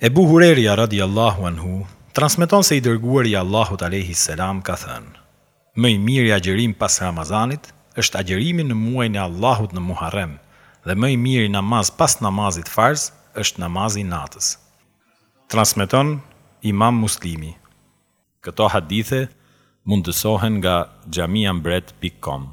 Ebu Hurejrja radijallahu anhu transmeton se i Dërguari i Allahut alejhi selam ka thënë, Më i miri agjërim pas Ramazanit është agjërimi në muajin e Allahut në Muharrem dhe më i miri namaz pas namazit farz është namazi i natës. Transmeton Imam Muslimi. Këto hadithe mundësohen nga Xhamia Mbret pikë kom.